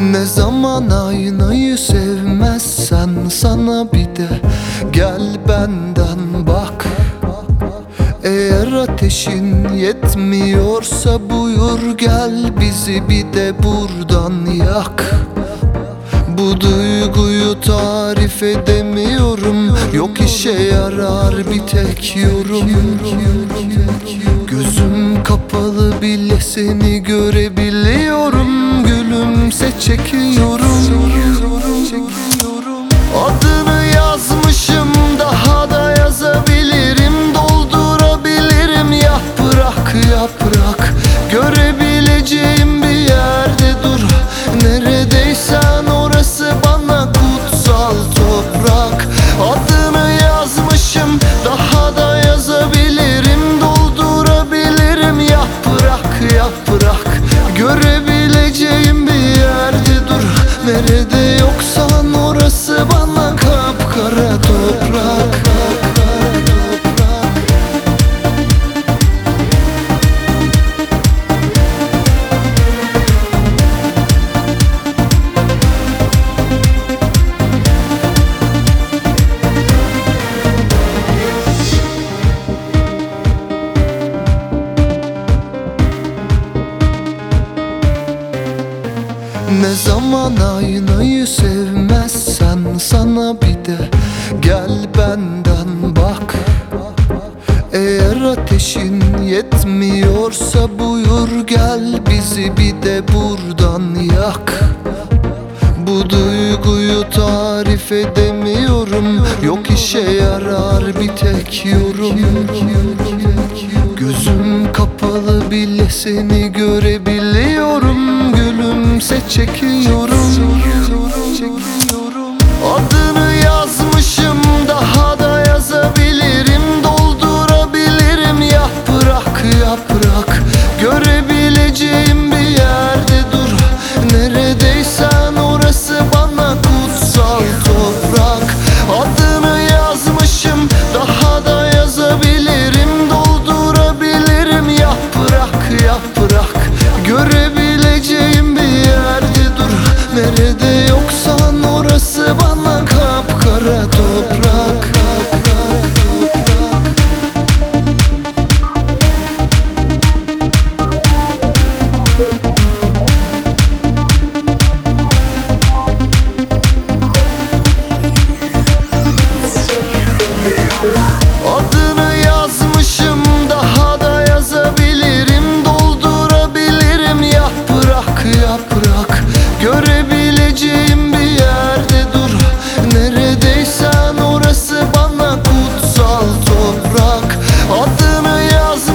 Ne zaman aynayı sevmezsen sana bir de gel benden bak. Eğer ateşin yetmiyorsa buyur gel bizi bir de buradan yak. Bu duyguyu tarif edemiyorum. Yok işe yarar bir tek yorum. Gözüm kapalı bile seni görebiliyorum Gülümse çekiyorum. Adını yazmışım daha da yazabilirim. Doldurabilirim yaprak yaprak Görebileceğim Nerede yoksan Ne zaman aynayı sevmezsen sana bir de gel benden bak. Eğer ateşin yetmiyorsa buyur gel bizi bir de buradan yak. Bu duyguyu tarif edemiyorum Yok işe yarar bir tek yorum. Gözüm kapalı bile seni görebiliyorum Gülümse orası Adını yazmışım